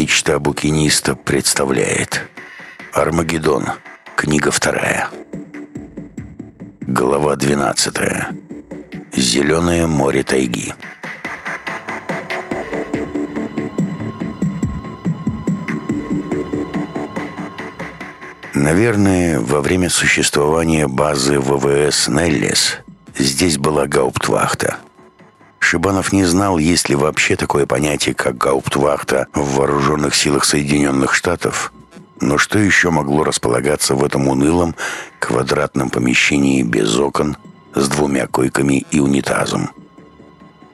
Мечта букиниста представляет Армагеддон. Книга вторая. Глава двенадцатая. Зеленое море тайги. Наверное, во время существования базы ВВС «Неллис» здесь была гауптвахта. Шибанов не знал, есть ли вообще такое понятие, как гауптвахта в вооруженных силах Соединенных Штатов, но что еще могло располагаться в этом унылом квадратном помещении без окон с двумя койками и унитазом?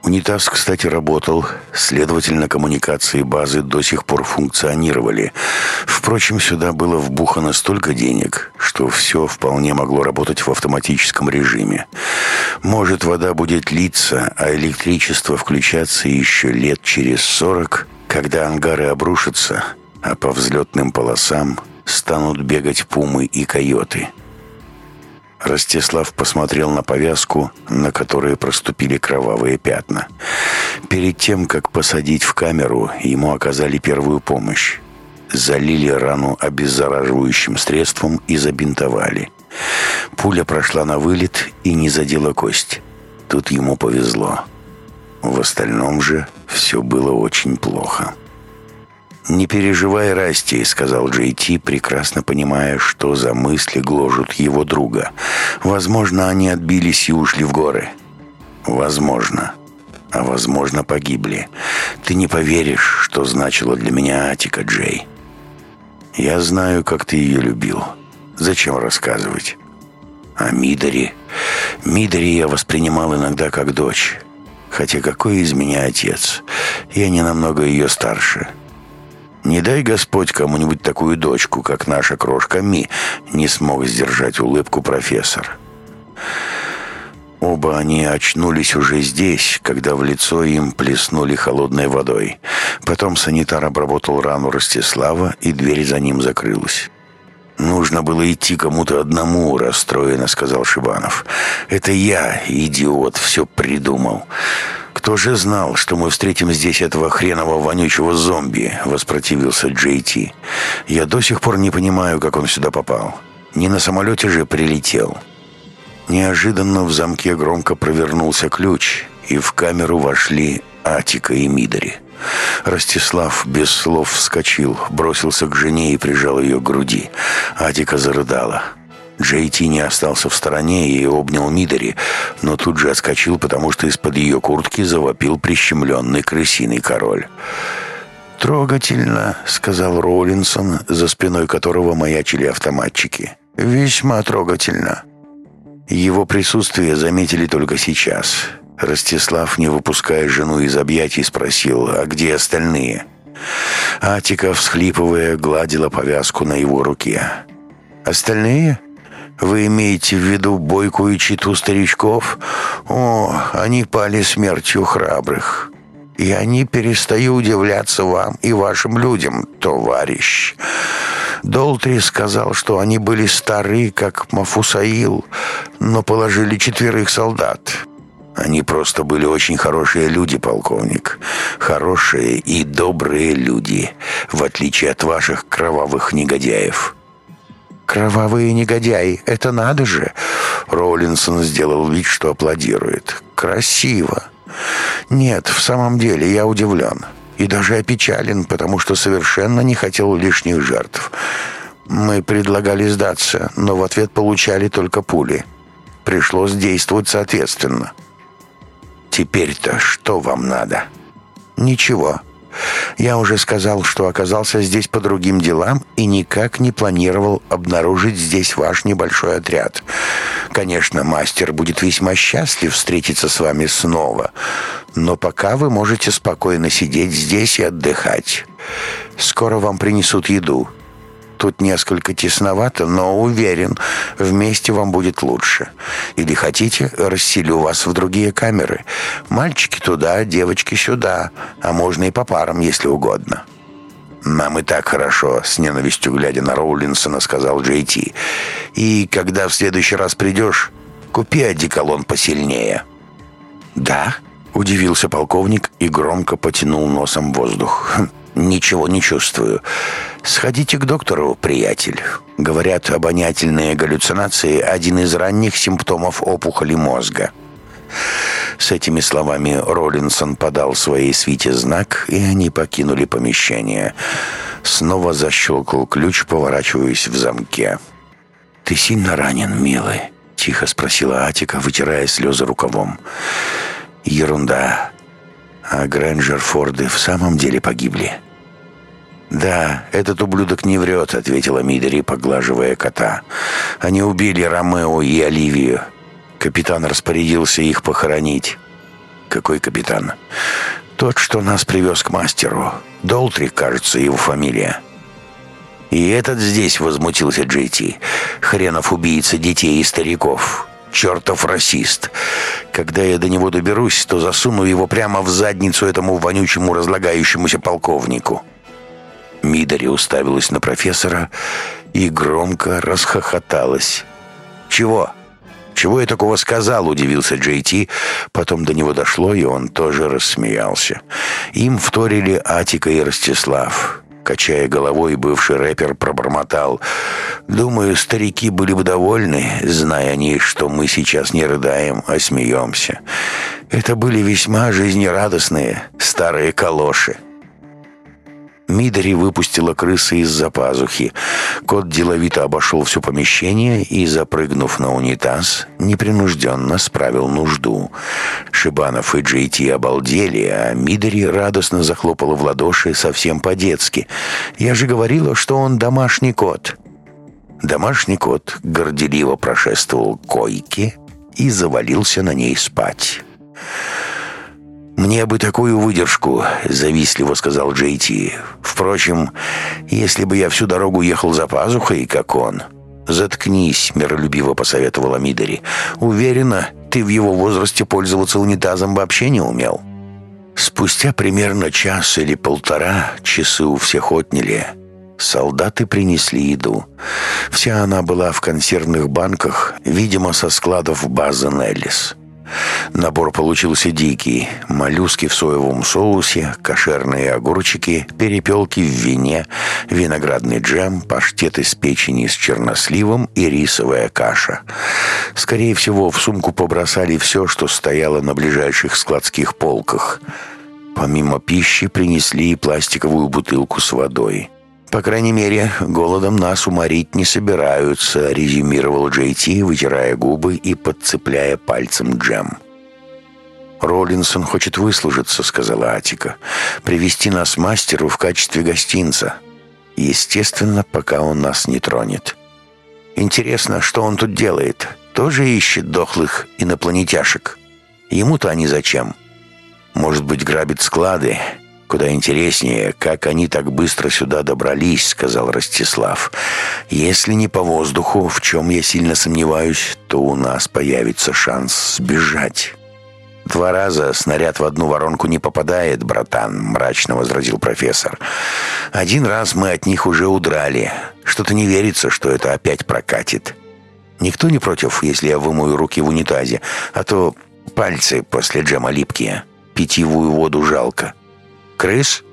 Унитаз, кстати, работал, следовательно, коммуникации базы до сих пор функционировали. Впрочем, сюда было вбухано столько денег, что все вполне могло работать в автоматическом режиме. Может, вода будет литься, а электричество включаться еще лет через сорок, когда ангары обрушатся, а по взлетным полосам станут бегать пумы и койоты. Ростислав посмотрел на повязку, на которой проступили кровавые пятна. Перед тем, как посадить в камеру, ему оказали первую помощь. Залили рану обеззараживающим средством и забинтовали. Пуля прошла на вылет и не задела кость. Тут ему повезло. В остальном же все было очень плохо. «Не переживай, Расти», — сказал Джей Ти, прекрасно понимая, что за мысли гложут его друга. «Возможно, они отбились и ушли в горы». «Возможно. А возможно, погибли. Ты не поверишь, что значило для меня Атика, Джей. Я знаю, как ты ее любил. Зачем рассказывать?» «А Мидори? Мидори я воспринимал иногда как дочь. Хотя какой из меня отец? Я не намного ее старше». Не дай Господь кому-нибудь такую дочку, как наша крошка Ми, не смог сдержать улыбку профессор. Оба они очнулись уже здесь, когда в лицо им плеснули холодной водой. Потом санитар обработал рану Ростислава, и дверь за ним закрылась. «Нужно было идти кому-то одному», — расстроенно сказал Шибанов. «Это я, идиот, все придумал. «Кто же знал, что мы встретим здесь этого хренового вонючего зомби?» — воспротивился Джей Ти. «Я до сих пор не понимаю, как он сюда попал. Не на самолете же прилетел». Неожиданно в замке громко провернулся ключ, и в камеру вошли Атика и Мидори. Ростислав без слов вскочил, бросился к жене и прижал ее к груди. Атика зарыдала. Джей Ти не остался в стороне и обнял Мидори, но тут же отскочил, потому что из-под ее куртки завопил прищемленный крысиный король. «Трогательно», — сказал Роулинсон, за спиной которого маячили автоматчики. «Весьма трогательно». Его присутствие заметили только сейчас. Ростислав, не выпуская жену из объятий, спросил, а где остальные? Атика, всхлипывая, гладила повязку на его руке. «Остальные?» Вы имеете в виду бойкую читу старичков? О, они пали смертью храбрых. Я не перестаю удивляться вам и вашим людям, товарищ. Долтри сказал, что они были стары, как Мафусаил, но положили четверых солдат. Они просто были очень хорошие люди, полковник. Хорошие и добрые люди, в отличие от ваших кровавых негодяев. «Кровавые негодяи! Это надо же!» Роулинсон сделал вид, что аплодирует. «Красиво!» «Нет, в самом деле я удивлен. И даже опечален, потому что совершенно не хотел лишних жертв. Мы предлагали сдаться, но в ответ получали только пули. Пришлось действовать соответственно». «Теперь-то что вам надо?» «Ничего. Я уже сказал, что оказался здесь по другим делам и никак не планировал обнаружить здесь ваш небольшой отряд. Конечно, мастер будет весьма счастлив встретиться с вами снова, но пока вы можете спокойно сидеть здесь и отдыхать. Скоро вам принесут еду. Тут несколько тесновато, но уверен, вместе вам будет лучше. Или хотите, расселю вас в другие камеры. Мальчики туда, девочки сюда, а можно и по парам, если угодно». «Нам и так хорошо», — с ненавистью глядя на Роулинсона, сказал Джей Ти. «И когда в следующий раз придешь, купи одеколон посильнее». «Да?» — удивился полковник и громко потянул носом воздух. «Хм, «Ничего не чувствую. Сходите к доктору, приятель. Говорят, обонятельные галлюцинации – один из ранних симптомов опухоли мозга». С этими словами Роллинсон подал своей свите знак, и они покинули помещение. Снова защелкал ключ, поворачиваясь в замке. «Ты сильно ранен, милый?» — тихо спросила Атика, вытирая слезы рукавом. «Ерунда. А Грэнджер-Форды в самом деле погибли?» «Да, этот ублюдок не врет», — ответила Мидери, поглаживая кота. «Они убили Ромео и Оливию. Капитан распорядился их похоронить. Какой капитан? Тот, что нас привез к мастеру. Долтри, кажется, его фамилия. И этот здесь возмутился Джейти. Хренов убийца детей и стариков. Чертов расист. Когда я до него доберусь, то засуну его прямо в задницу этому вонючему разлагающемуся полковнику. Мидари уставилась на профессора и громко расхохоталась. «Чего?» «Чего я такого сказал?» — удивился Джей Ти. Потом до него дошло, и он тоже рассмеялся. Им вторили Атика и Ростислав. Качая головой, бывший рэпер пробормотал. «Думаю, старики были бы довольны, зная они, что мы сейчас не рыдаем, а смеемся. Это были весьма жизнерадостные старые калоши». Мидори выпустила крысы из-за пазухи. Кот деловито обошел все помещение и, запрыгнув на унитаз, непринужденно справил нужду. Шибанов и Джейти обалдели, а Мидори радостно захлопала в ладоши совсем по-детски. «Я же говорила, что он домашний кот». Домашний кот горделиво прошествовал к койке и завалился на ней спать. «Мне бы такую выдержку», — завистливо сказал Джей Ти. «Впрочем, если бы я всю дорогу ехал за пазухой, как он...» «Заткнись», — миролюбиво посоветовала Мидори. «Уверена, ты в его возрасте пользоваться унитазом вообще не умел». Спустя примерно час или полтора часы у всех отняли. Солдаты принесли еду. Вся она была в консервных банках, видимо, со складов базы Неллис. Набор получился дикий. Моллюски в соевом соусе, кошерные огурчики, перепелки в вине, виноградный джем, паштет из печени с черносливом и рисовая каша. Скорее всего, в сумку побросали все, что стояло на ближайших складских полках. Помимо пищи принесли и пластиковую бутылку с водой. «По крайней мере, голодом нас уморить не собираются», — резюмировал Джей Ти, вытирая губы и подцепляя пальцем джем. «Роллинсон хочет выслужиться», — сказала Атика. «Привести нас мастеру в качестве гостинца. Естественно, пока он нас не тронет. Интересно, что он тут делает? Тоже ищет дохлых инопланетяшек? Ему-то они зачем? Может быть, грабит склады?» «Куда интереснее, как они так быстро сюда добрались», — сказал Ростислав. «Если не по воздуху, в чем я сильно сомневаюсь, то у нас появится шанс сбежать». «Два раза снаряд в одну воронку не попадает, братан», — мрачно возразил профессор. «Один раз мы от них уже удрали. Что-то не верится, что это опять прокатит. Никто не против, если я вымою руки в унитазе, а то пальцы после джема липкие. Питьевую воду жалко». «Крыс?»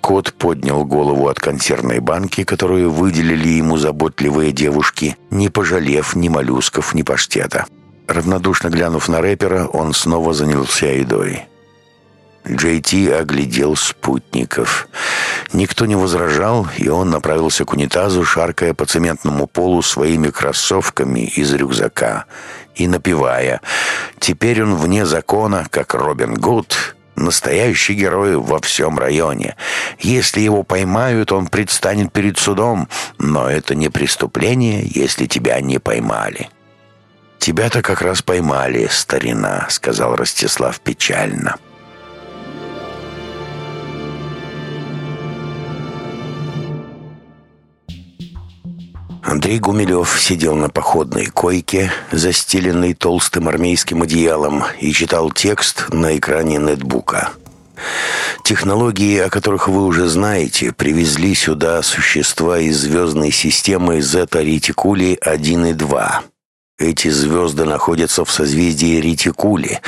Кот поднял голову от консервной банки, которую выделили ему заботливые девушки, не пожалев ни моллюсков, ни паштета. Равнодушно глянув на рэпера, он снова занялся едой. Джей Ти оглядел спутников. Никто не возражал, и он направился к унитазу, шаркая по цементному полу своими кроссовками из рюкзака и напевая «Теперь он вне закона, как Робин Гуд», Настоящий герой во всем районе. Если его поймают, он предстанет перед судом, но это не преступление, если тебя не поймали. «Тебя-то как раз поймали, старина», — сказал Ростислав печально. Андрей Гумилев сидел на походной койке, застеленной толстым армейским одеялом, и читал текст на экране нетбука. Технологии, о которых вы уже знаете, привезли сюда существа из звездной системы Зета Ретикули 1 и 2. Эти звезды находятся в созвездии Ретикули,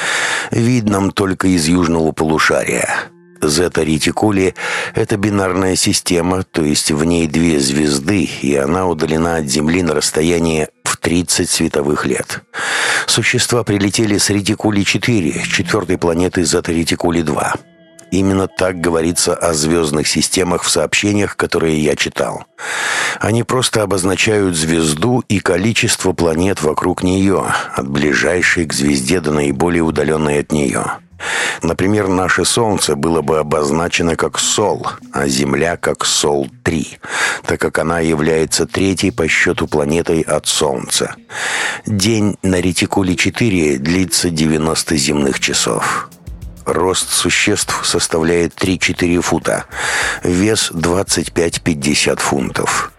видном только из южного полушария. Зета Ретикули — это бинарная система, то есть в ней две звезды, и она удалена от Земли на расстояние в 30 световых лет. Существа прилетели с Ретикули-4, четвертой планеты Зета Ретикули-2. Именно так говорится о звездных системах в сообщениях, которые я читал. Они просто обозначают звезду и количество планет вокруг нее, от ближайшей к звезде до наиболее удаленной от нее. Например, наше Солнце было бы обозначено как Сол, а Земля как Сол-3, так как она является третьей по счету планетой от Солнца. День на Ретикуле-4 длится 90 земных часов. Рост существ составляет 3-4 фута. Вес 25-50 фунтов.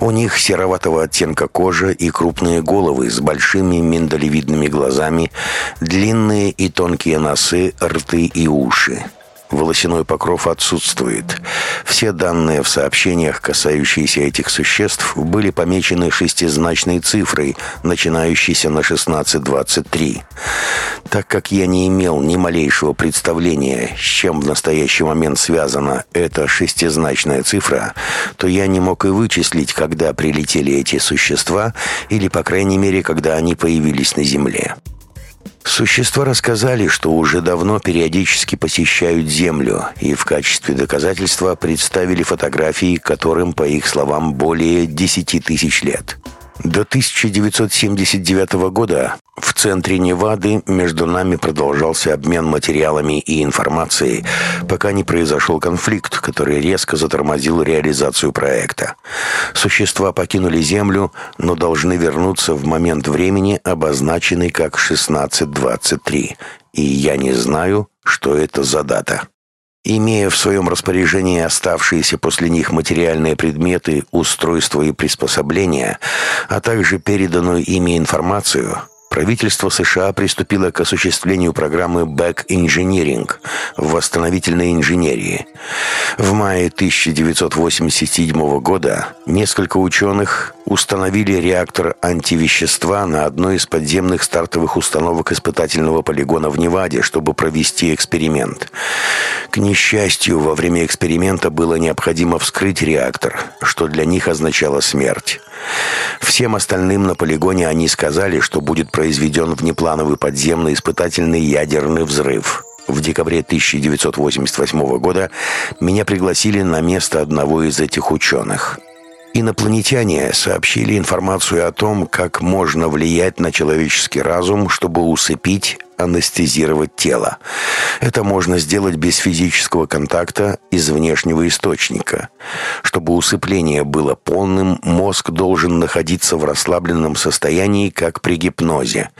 У них сероватого оттенка кожа и крупные головы с большими миндалевидными глазами, длинные и тонкие носы, рты и уши. Волосяной покров отсутствует. Все данные в сообщениях, касающиеся этих существ, были помечены шестизначной цифрой, начинающейся на 1623. Так как я не имел ни малейшего представления, с чем в настоящий момент связана эта шестизначная цифра, то я не мог и вычислить, когда прилетели эти существа, или, по крайней мере, когда они появились на Земле. Существа рассказали, что уже давно периодически посещают Землю и в качестве доказательства представили фотографии, которым, по их словам, более 10 тысяч лет. До 1979 года в центре Невады между нами продолжался обмен материалами и информацией, пока не произошел конфликт, который резко затормозил реализацию проекта. Существа покинули Землю, но должны вернуться в момент времени, обозначенный как 1623, и я не знаю, что это за дата. Имея в своем распоряжении оставшиеся после них материальные предметы, устройства и приспособления, а также переданную ими информацию, правительство США приступило к осуществлению программы Back Engineering – восстановительной инженерии. В мае 1987 года несколько ученых установили реактор антивещества на одной из подземных стартовых установок испытательного полигона в Неваде, чтобы провести эксперимент. К несчастью, во время эксперимента было необходимо вскрыть реактор, что для них означало смерть. Всем остальным на полигоне они сказали, что будет произведен внеплановый подземный испытательный ядерный взрыв. В декабре 1988 года меня пригласили на место одного из этих ученых – Инопланетяне сообщили информацию о том, как можно влиять на человеческий разум, чтобы усыпить, анестезировать тело. Это можно сделать без физического контакта из внешнего источника. Чтобы усыпление было полным, мозг должен находиться в расслабленном состоянии, как при гипнозе.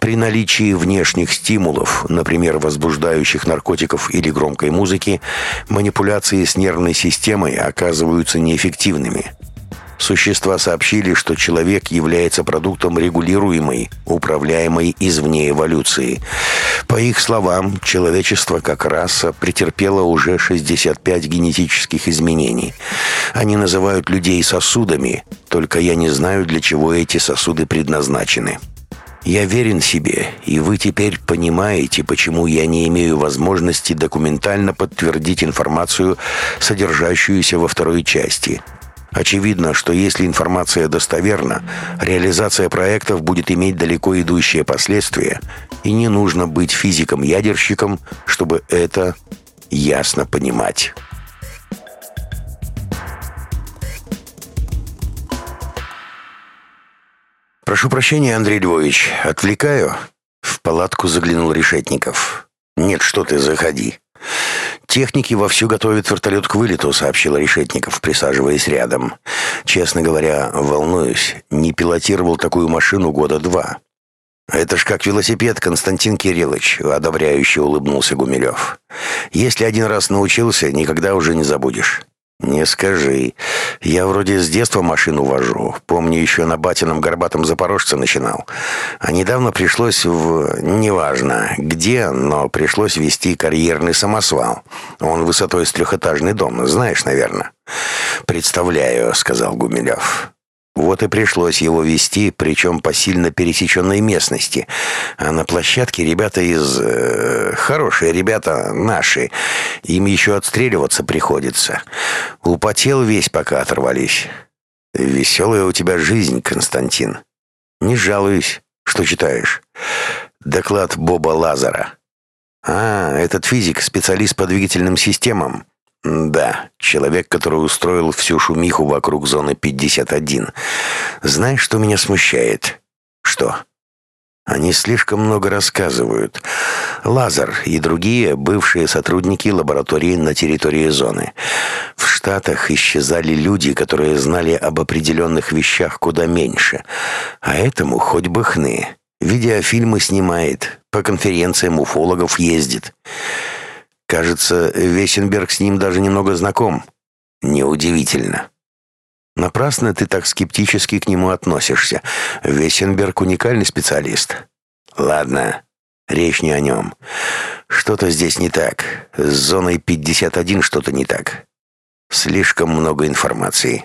При наличии внешних стимулов, например, возбуждающих наркотиков или громкой музыки, манипуляции с нервной системой оказываются неэффективными. Существа сообщили, что человек является продуктом регулируемой, управляемой извне эволюции. По их словам, человечество как раса претерпело уже 65 генетических изменений. Они называют людей сосудами, только я не знаю, для чего эти сосуды предназначены. Я верен себе, и вы теперь понимаете, почему я не имею возможности документально подтвердить информацию, содержащуюся во второй части – Очевидно, что если информация достоверна, реализация проектов будет иметь далеко идущие последствия, и не нужно быть физиком-ядерщиком, чтобы это ясно понимать. «Прошу прощения, Андрей Львович, отвлекаю?» В палатку заглянул Решетников. «Нет, что ты, заходи». «Техники вовсю готовят вертолет к вылету», — сообщил Решетников, присаживаясь рядом. «Честно говоря, волнуюсь. Не пилотировал такую машину года два». «Это ж как велосипед, Константин Кириллович», — одобряюще улыбнулся Гумилев. «Если один раз научился, никогда уже не забудешь». «Не скажи. Я вроде с детства машину вожу. Помню, еще на батином горбатом запорожце начинал. А недавно пришлось в... Неважно, где, но пришлось вести карьерный самосвал. Он высотой с трехэтажный дом, знаешь, наверное». «Представляю», — сказал Гумилев. Вот и пришлось его вести, причем по сильно пересеченной местности. А на площадке ребята из... Э, хорошие ребята, наши. Им еще отстреливаться приходится. Употел весь, пока оторвались. Веселая у тебя жизнь, Константин. Не жалуюсь. Что читаешь? Доклад Боба Лазара. А, этот физик, специалист по двигательным системам. Да, человек, который устроил всю шумиху вокруг зоны 51. Знаешь, что меня смущает? Что? Они слишком много рассказывают. Лазар и другие бывшие сотрудники лаборатории на территории зоны. В Штатах исчезали люди, которые знали об определенных вещах куда меньше. А этому хоть бы хны. Видеофильмы снимает, по конференциям уфологов ездит. Кажется, Весенберг с ним даже немного знаком. Неудивительно. Напрасно ты так скептически к нему относишься. Весенберг уникальный специалист. Ладно, речь не о нем. Что-то здесь не так. С зоной 51 что-то не так. Слишком много информации.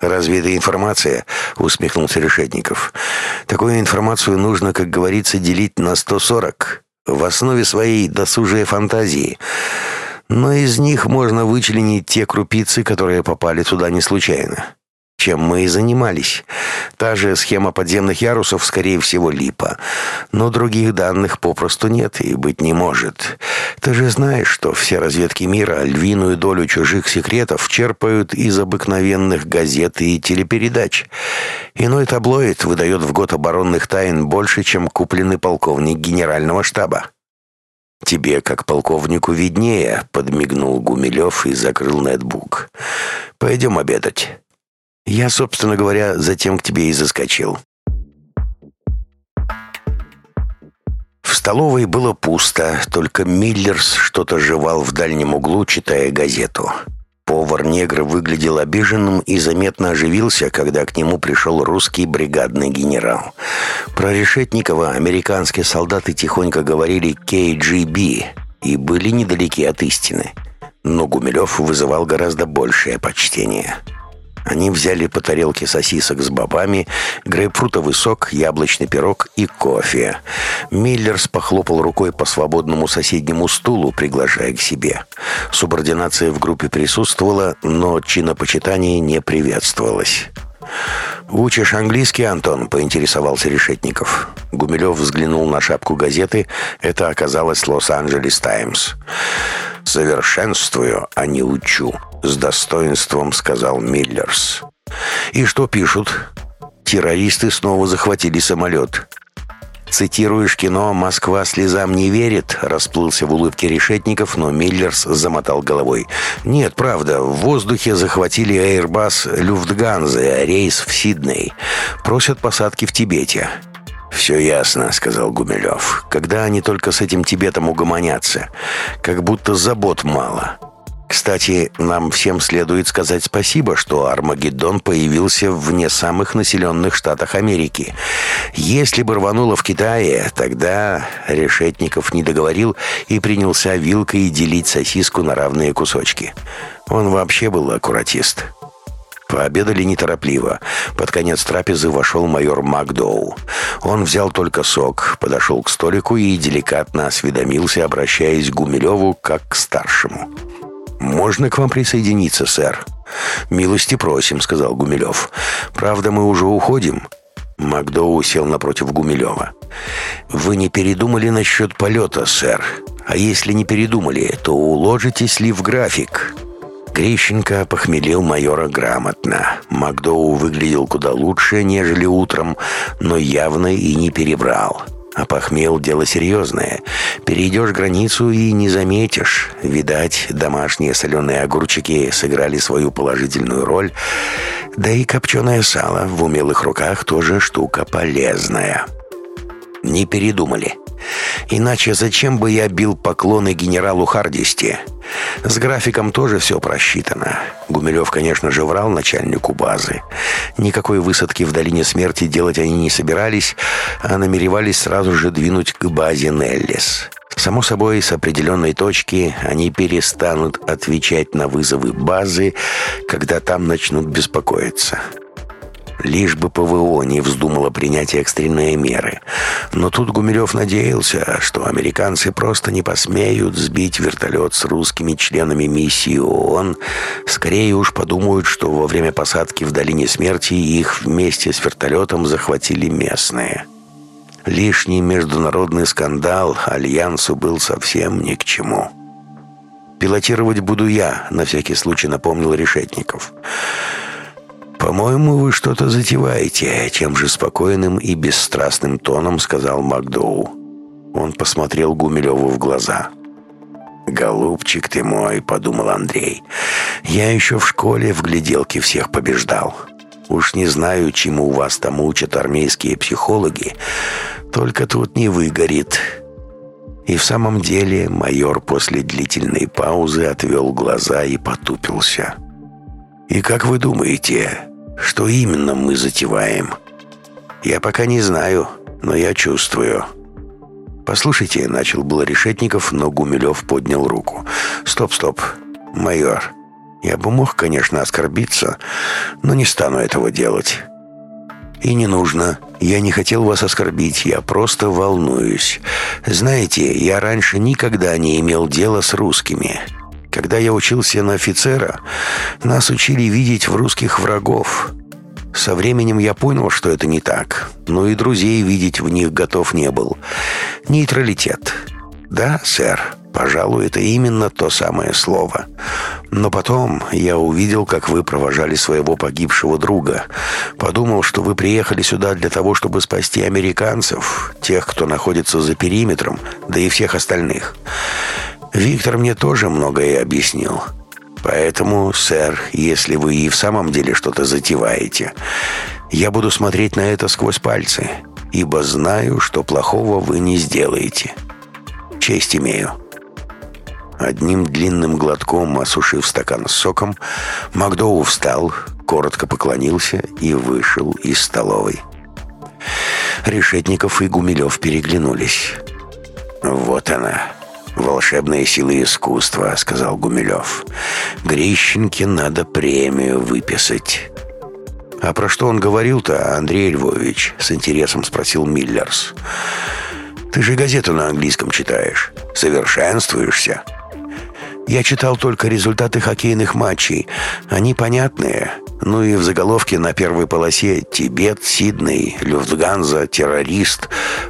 «Разве это информация?» — усмехнулся Решетников. «Такую информацию нужно, как говорится, делить на 140 в основе своей досужие фантазии. Но из них можно вычленить те крупицы, которые попали туда не случайно. Чем мы и занимались. Та же схема подземных ярусов, скорее всего, липа. Но других данных попросту нет и быть не может. Ты же знаешь, что все разведки мира львиную долю чужих секретов черпают из обыкновенных газет и телепередач. Иной таблоид выдает в год оборонных тайн больше, чем купленный полковник генерального штаба. «Тебе, как полковнику, виднее», — подмигнул Гумилев и закрыл нетбук. «Пойдем обедать». «Я, собственно говоря, затем к тебе и заскочил». В столовой было пусто, только Миллерс что-то жевал в дальнем углу, читая газету. Повар-негр выглядел обиженным и заметно оживился, когда к нему пришел русский бригадный генерал. Про Решетникова американские солдаты тихонько говорили «КГБ» и были недалеки от истины. Но Гумилев вызывал гораздо большее почтение. Они взяли по тарелке сосисок с бобами, грейпфрутовый сок, яблочный пирог и кофе. Миллерс похлопал рукой по свободному соседнему стулу, приглашая к себе. Субординация в группе присутствовала, но чинопочитание не приветствовалось. «Учишь английский, Антон?» — поинтересовался Решетников. Гумилев взглянул на шапку газеты. Это оказалось «Лос-Анджелес Таймс». «Совершенствую, а не учу», — с достоинством сказал Миллерс. «И что пишут?» «Террористы снова захватили самолет. «Цитируешь кино «Москва слезам не верит», — расплылся в улыбке Решетников, но Миллерс замотал головой. «Нет, правда, в воздухе захватили Airbus Люфтганзе, рейс в Сидней. Просят посадки в Тибете». «Все ясно», — сказал Гумилев. «Когда они только с этим Тибетом угомонятся? Как будто забот мало». Кстати, нам всем следует сказать спасибо, что Армагеддон появился вне самых населенных штатах Америки. Если бы рвануло в Китае, тогда Решетников не договорил и принялся вилкой делить сосиску на равные кусочки. Он вообще был аккуратист. Пообедали неторопливо. Под конец трапезы вошел майор Макдоу. Он взял только сок, подошел к столику и деликатно осведомился, обращаясь к Гумилеву как к старшему. «Можно к вам присоединиться, сэр?» «Милости просим», — сказал Гумилев. «Правда, мы уже уходим?» Макдоу сел напротив Гумилева. «Вы не передумали насчет полета, сэр? А если не передумали, то уложитесь ли в график?» Грищенко похмелил майора грамотно. Макдоу выглядел куда лучше, нежели утром, но явно и не перебрал. А похмел — дело серьезное. Перейдешь границу и не заметишь. Видать, домашние соленые огурчики сыграли свою положительную роль. Да и копченое сало в умелых руках тоже штука полезная. Не передумали. Иначе зачем бы я бил поклоны генералу Хардисти? С графиком тоже все просчитано. Гумилев, конечно же, врал начальнику базы. Никакой высадки в долине смерти делать они не собирались, а намеревались сразу же двинуть к базе Неллис. Само собой, с определенной точки они перестанут отвечать на вызовы базы, когда там начнут беспокоиться. Лишь бы ПВО не вздумало принять экстренные меры. Но тут Гумилев надеялся, что американцы просто не посмеют сбить вертолет с русскими членами миссии ООН. Скорее уж подумают, что во время посадки в Долине Смерти их вместе с вертолетом захватили местные. Лишний международный скандал Альянсу был совсем ни к чему. «Пилотировать буду я», — на всякий случай напомнил Решетников. «По-моему, вы что-то затеваете», — тем же спокойным и бесстрастным тоном сказал Макдоу. Он посмотрел Гумилеву в глаза. «Голубчик ты мой», — подумал Андрей. «Я еще в школе в гляделке всех побеждал. Уж не знаю, чему вас там учат армейские психологи, только тут не выгорит». И в самом деле майор после длительной паузы отвел глаза и потупился. «И как вы думаете, что именно мы затеваем? Я пока не знаю, но я чувствую». «Послушайте», — начал было Решетников, но Гумилев поднял руку. «Стоп, стоп, майор, я бы мог, конечно, оскорбиться, но не стану этого делать. И не нужно. Я не хотел вас оскорбить, я просто волнуюсь. Знаете, я раньше никогда не имел дела с русскими. Когда я учился на офицера, нас учили видеть в русских врагов. Со временем я понял, что это не так. Но и друзей видеть в них готов не был. Нейтралитет. Да, сэр, Пожалуй, это именно то самое слово. Но потом я увидел, как вы провожали своего погибшего друга. Подумал, что вы приехали сюда для того, чтобы спасти американцев, тех, кто находится за периметром, да и всех остальных. Виктор мне тоже многое объяснил. Поэтому, сэр, если вы и в самом деле что-то затеваете, я буду смотреть на это сквозь пальцы, ибо знаю, что плохого вы не сделаете. Честь имею». Одним длинным глотком осушив стакан с соком, Макдоу встал, коротко поклонился и вышел из столовой. Решетников и Гумилев переглянулись. «Вот она, волшебная сила искусства», — сказал Гумилев. «Грищенке надо премию выписать». «А про что он говорил-то, Андрей Львович?» — с интересом спросил Миллерс. «Ты же газету на английском читаешь. Совершенствуешься». Я читал только результаты хоккейных матчей. Они понятные. Ну и в заголовке на первой полосе «Тибет, Сидней, Люфтганза, террорист»,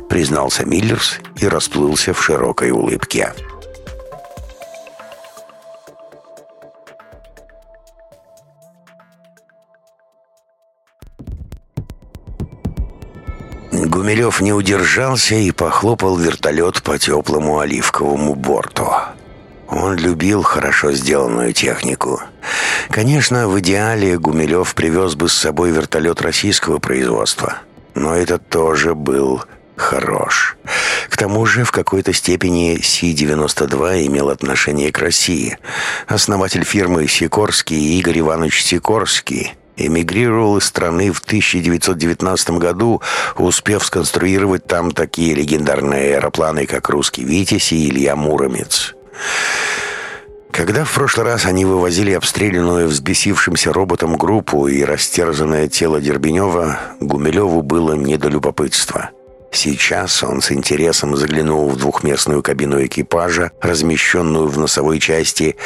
признался Миллерс и расплылся в широкой улыбке. Гумилев не удержался и похлопал вертолет по теплому оливковому борту. Он любил хорошо сделанную технику. Конечно, в идеале Гумилев привез бы с собой вертолет российского производства. Но этот тоже был хорош. К тому же в какой-то степени Си-92 имел отношение к России. Основатель фирмы «Сикорский» Игорь Иванович Сикорский эмигрировал из страны в 1919 году, успев сконструировать там такие легендарные аэропланы, как «Русский Витязь» и «Илья Муромец». Когда в прошлый раз они вывозили обстрелянную взбесившимся роботом группу и растерзанное тело Дербенева, Гумилеву было не до любопытства. Сейчас он с интересом заглянул в двухместную кабину экипажа, размещенную в носовой части,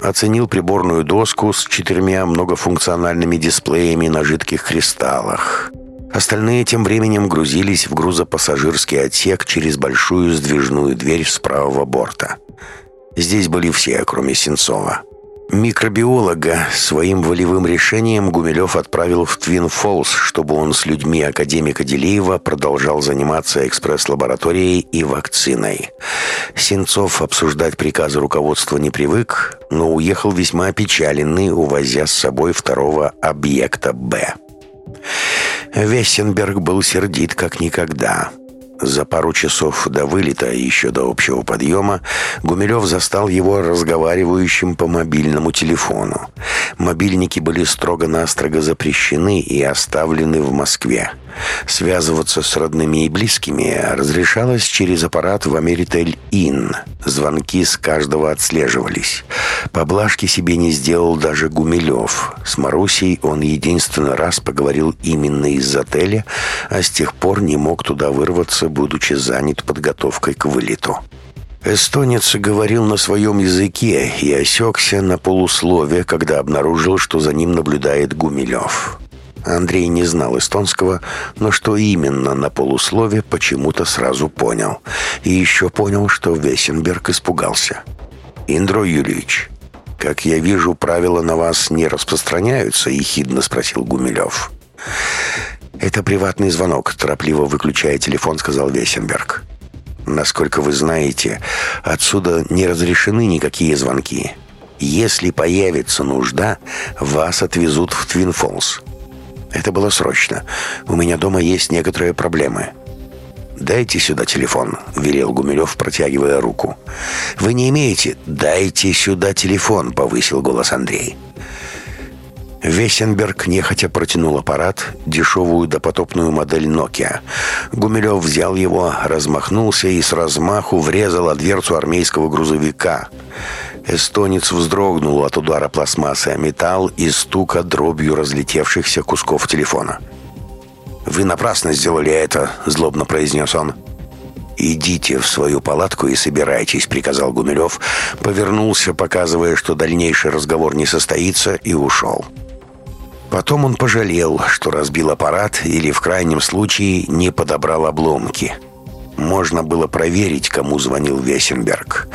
оценил приборную доску с четырьмя многофункциональными дисплеями на жидких кристаллах. Остальные тем временем грузились в грузопассажирский отсек через большую сдвижную дверь с правого борта. Здесь были все, кроме Сенцова. Микробиолога своим волевым решением Гумилев отправил в Твин Фоллс, чтобы он с людьми академика Делиева продолжал заниматься экспресс-лабораторией и вакциной. Сенцов обсуждать приказы руководства не привык, но уехал весьма опечаленный, увозя с собой второго объекта «Б». Вессенберг был сердит как никогда – за пару часов до вылета, еще до общего подъема, Гумилев застал его разговаривающим по мобильному телефону. Мобильники были строго-настрого запрещены и оставлены в Москве. Связываться с родными и близкими разрешалось через аппарат в Америтель Ин. Звонки с каждого отслеживались. Поблажки себе не сделал даже Гумилев. С Марусей он единственный раз поговорил именно из отеля, а с тех пор не мог туда вырваться, будучи занят подготовкой к вылету. Эстонец говорил на своем языке и осекся на полуслове, когда обнаружил, что за ним наблюдает Гумилев. Андрей не знал эстонского, но что именно на полуслове почему-то сразу понял. И еще понял, что Весенберг испугался. «Индро Юрьевич, как я вижу, правила на вас не распространяются?» – ехидно спросил Гумилев. «Это приватный звонок», – торопливо выключая телефон, сказал Весенберг. «Насколько вы знаете, отсюда не разрешены никакие звонки. Если появится нужда, вас отвезут в Твинфолс. Это было срочно. У меня дома есть некоторые проблемы. «Дайте сюда телефон», — велел Гумилев, протягивая руку. «Вы не имеете?» «Дайте сюда телефон», — повысил голос Андрей. Весенберг нехотя протянул аппарат, дешевую допотопную модель Nokia. Гумилев взял его, размахнулся и с размаху врезал о дверцу армейского грузовика. Эстонец вздрогнул от удара пластмассы о металл и стука дробью разлетевшихся кусков телефона. «Вы напрасно сделали это», — злобно произнес он. «Идите в свою палатку и собирайтесь», — приказал Гумилев, повернулся, показывая, что дальнейший разговор не состоится, и ушел. Потом он пожалел, что разбил аппарат или, в крайнем случае, не подобрал обломки — можно было проверить, кому звонил Весенберг.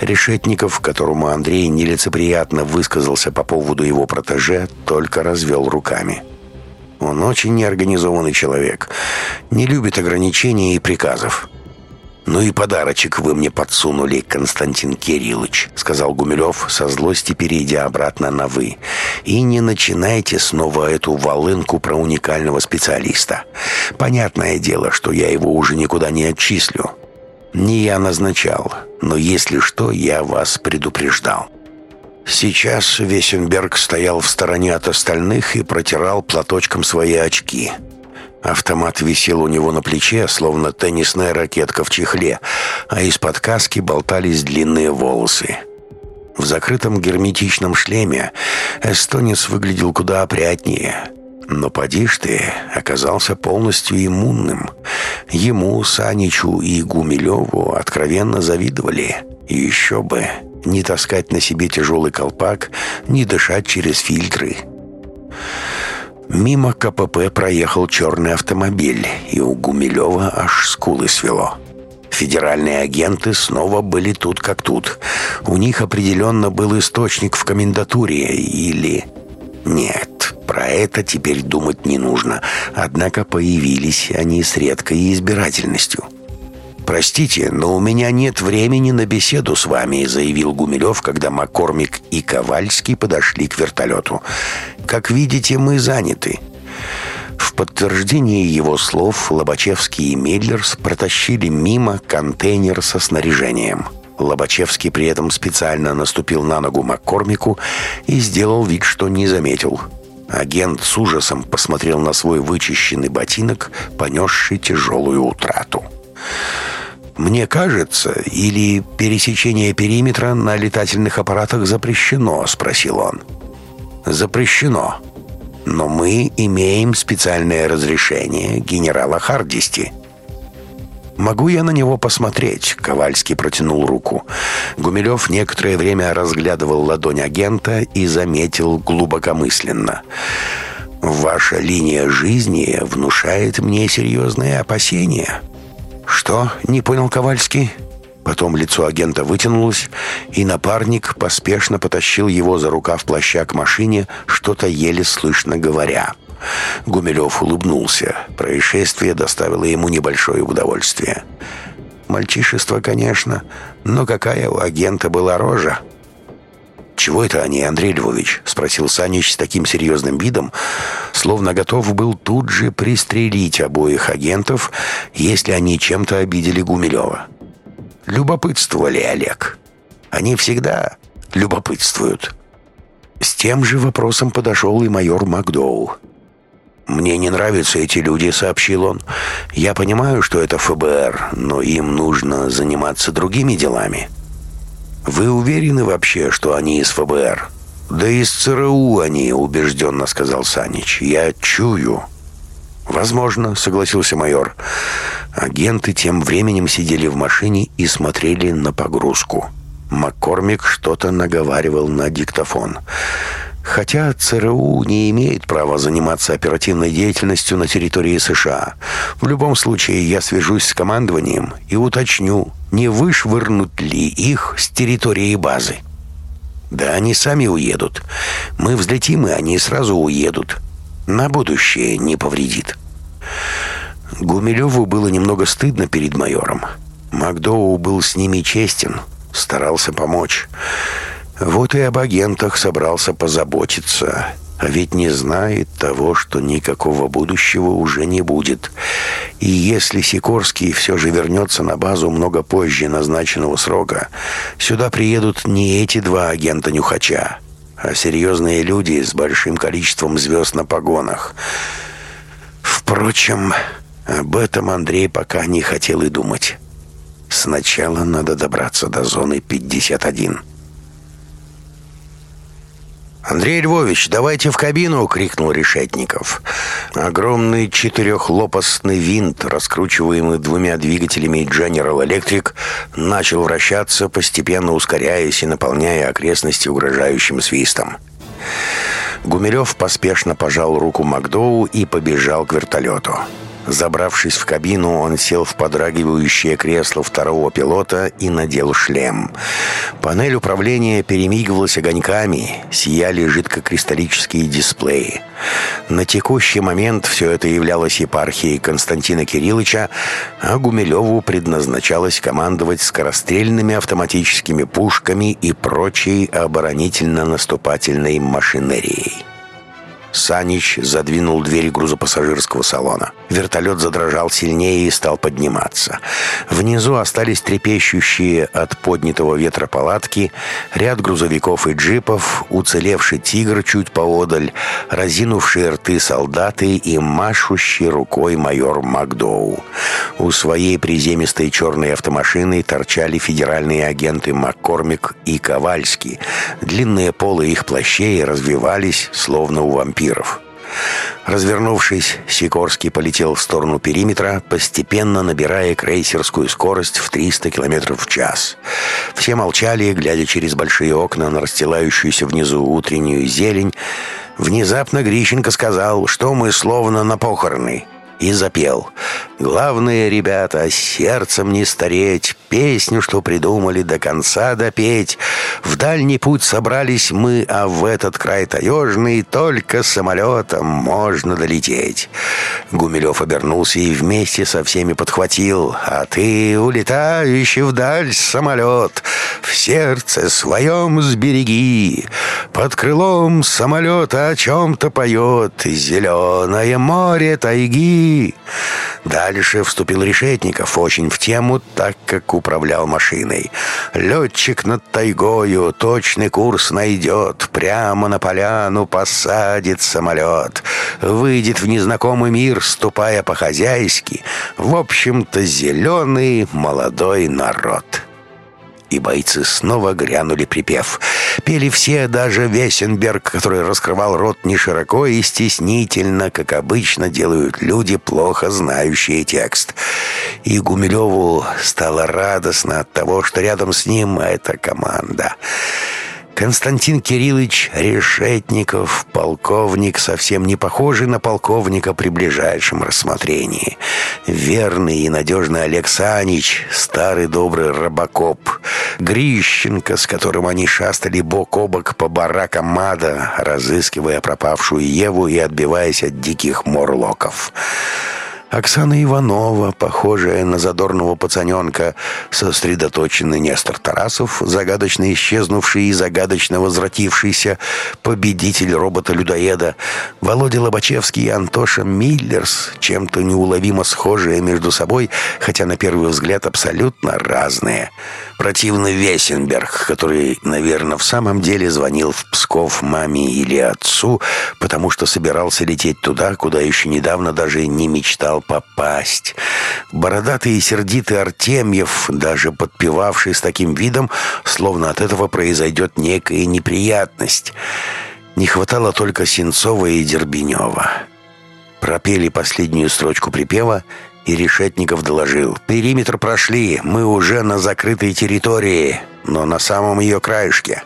Решетников, которому Андрей нелицеприятно высказался по поводу его протеже, только развел руками. Он очень неорганизованный человек, не любит ограничений и приказов. «Ну и подарочек вы мне подсунули, Константин Кириллович», — сказал Гумилев, со злости перейдя обратно на «вы». «И не начинайте снова эту волынку про уникального специалиста. Понятное дело, что я его уже никуда не отчислю. Не я назначал, но если что, я вас предупреждал». Сейчас Весенберг стоял в стороне от остальных и протирал платочком свои очки — Автомат висел у него на плече, словно теннисная ракетка в чехле, а из-под каски болтались длинные волосы. В закрытом герметичном шлеме эстонец выглядел куда опрятнее. Но поди ж ты, оказался полностью иммунным. Ему, Саничу и Гумилеву откровенно завидовали. Еще бы, не таскать на себе тяжелый колпак, не дышать через фильтры. Мимо КПП проехал черный автомобиль, и у Гумилева аж скулы свело. Федеральные агенты снова были тут как тут. У них определенно был источник в комендатуре или... Нет, про это теперь думать не нужно. Однако появились они с редкой избирательностью. «Простите, но у меня нет времени на беседу с вами», заявил Гумилев, когда Маккормик и Ковальский подошли к вертолету. «Как видите, мы заняты». В подтверждение его слов Лобачевский и Миллерс протащили мимо контейнер со снаряжением. Лобачевский при этом специально наступил на ногу Маккормику и сделал вид, что не заметил. Агент с ужасом посмотрел на свой вычищенный ботинок, понесший тяжелую утрату. Мне кажется, или пересечение периметра на летательных аппаратах запрещено, спросил он. Запрещено. Но мы имеем специальное разрешение генерала Хардисти. «Могу я на него посмотреть?» Ковальский протянул руку. Гумилев некоторое время разглядывал ладонь агента и заметил глубокомысленно. «Ваша линия жизни внушает мне серьезные опасения». «Что?» — не понял Ковальский. Потом лицо агента вытянулось, и напарник поспешно потащил его за рукав плаща к машине, что-то еле слышно говоря. Гумилев улыбнулся. Происшествие доставило ему небольшое удовольствие. Мальчишество, конечно, но какая у агента была рожа. «Чего это они, Андрей Львович?» — спросил Санич с таким серьезным видом, словно готов был тут же пристрелить обоих агентов, если они чем-то обидели Гумилева. Любопытствовали Олег. Они всегда любопытствуют. С тем же вопросом подошел и майор Макдоу. «Мне не нравятся эти люди», — сообщил он. «Я понимаю, что это ФБР, но им нужно заниматься другими делами». «Вы уверены вообще, что они из ФБР?» «Да из ЦРУ они», — убежденно сказал Санич. «Я чую». «Возможно», — согласился майор. Агенты тем временем сидели в машине и смотрели на погрузку. Маккормик что-то наговаривал на диктофон. Хотя ЦРУ не имеет права заниматься оперативной деятельностью на территории США. В любом случае, я свяжусь с командованием и уточню, не вышвырнут ли их с территории базы. Да они сами уедут. Мы взлетим, и они сразу уедут. На будущее не повредит. Гумилеву было немного стыдно перед майором. Макдоу был с ними честен, старался помочь. Вот и об агентах собрался позаботиться. А ведь не знает того, что никакого будущего уже не будет. И если Сикорский все же вернется на базу много позже назначенного срока, сюда приедут не эти два агента-нюхача, а серьезные люди с большим количеством звезд на погонах. Впрочем, об этом Андрей пока не хотел и думать. Сначала надо добраться до зоны 51. «Андрей Львович, давайте в кабину!» — крикнул Решетников. Огромный четырехлопастный винт, раскручиваемый двумя двигателями General Electric, начал вращаться, постепенно ускоряясь и наполняя окрестности угрожающим свистом. Гумилев поспешно пожал руку Макдоу и побежал к вертолету. Забравшись в кабину, он сел в подрагивающее кресло второго пилота и надел шлем. Панель управления перемигивалась огоньками, сияли жидкокристаллические дисплеи. На текущий момент все это являлось епархией Константина Кирилловича, а Гумилеву предназначалось командовать скорострельными автоматическими пушками и прочей оборонительно-наступательной машинерией. Санич задвинул двери грузопассажирского салона. Вертолет задрожал сильнее и стал подниматься. Внизу остались трепещущие от поднятого ветра палатки, ряд грузовиков и джипов, уцелевший «Тигр» чуть поодаль, разинувшие рты солдаты и машущий рукой майор Макдоу. У своей приземистой черной автомашины торчали федеральные агенты Маккормик и Ковальский. Длинные полы их плащей развивались, словно у вампиров вампиров. Развернувшись, Сикорский полетел в сторону периметра, постепенно набирая крейсерскую скорость в 300 км в час. Все молчали, глядя через большие окна на расстилающуюся внизу утреннюю зелень. Внезапно Грищенко сказал, что мы словно на похороны и запел. «Главное, ребята, сердцем не стареть, песню, что придумали, до конца допеть. В дальний путь собрались мы, а в этот край таежный только самолетом можно долететь». Гумилев обернулся и вместе со всеми подхватил. «А ты, улетающий вдаль самолет, в сердце своем сбереги. Под крылом самолета о чем-то поет зеленое море тайги». Дальше вступил Решетников, очень в тему, так как управлял машиной. Летчик над тайгою точный курс найдет, прямо на поляну посадит самолет. Выйдет в незнакомый мир, ступая по-хозяйски. В общем-то, зеленый молодой народ» и бойцы снова грянули припев. Пели все, даже Весенберг, который раскрывал рот не широко и стеснительно, как обычно делают люди, плохо знающие текст. И Гумилеву стало радостно от того, что рядом с ним эта команда. Константин Кириллович Решетников, полковник, совсем не похожий на полковника при ближайшем рассмотрении. Верный и надежный Олег старый добрый Робокоп. Грищенко, с которым они шастали бок о бок по баракам Мада, разыскивая пропавшую Еву и отбиваясь от диких морлоков. Оксана Иванова, похожая на задорного пацаненка, сосредоточенный Нестор Тарасов, загадочно исчезнувший и загадочно возвратившийся, победитель робота-людоеда, Володя Лобачевский и Антоша Миллерс, чем-то неуловимо схожие между собой, хотя на первый взгляд абсолютно разные. Противно Весенберг, который, наверное, в самом деле звонил в Псков маме или отцу, потому что собирался лететь туда, куда еще недавно даже не мечтал мечтал попасть. Бородатый и сердитый Артемьев, даже подпевавший с таким видом, словно от этого произойдет некая неприятность. Не хватало только Сенцова и Дербенева. Пропели последнюю строчку припева, и Решетников доложил. «Периметр прошли, мы уже на закрытой территории, но на самом ее краешке.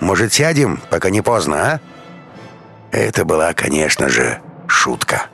Может, сядем, пока не поздно, а?» Это была, конечно же, шутка.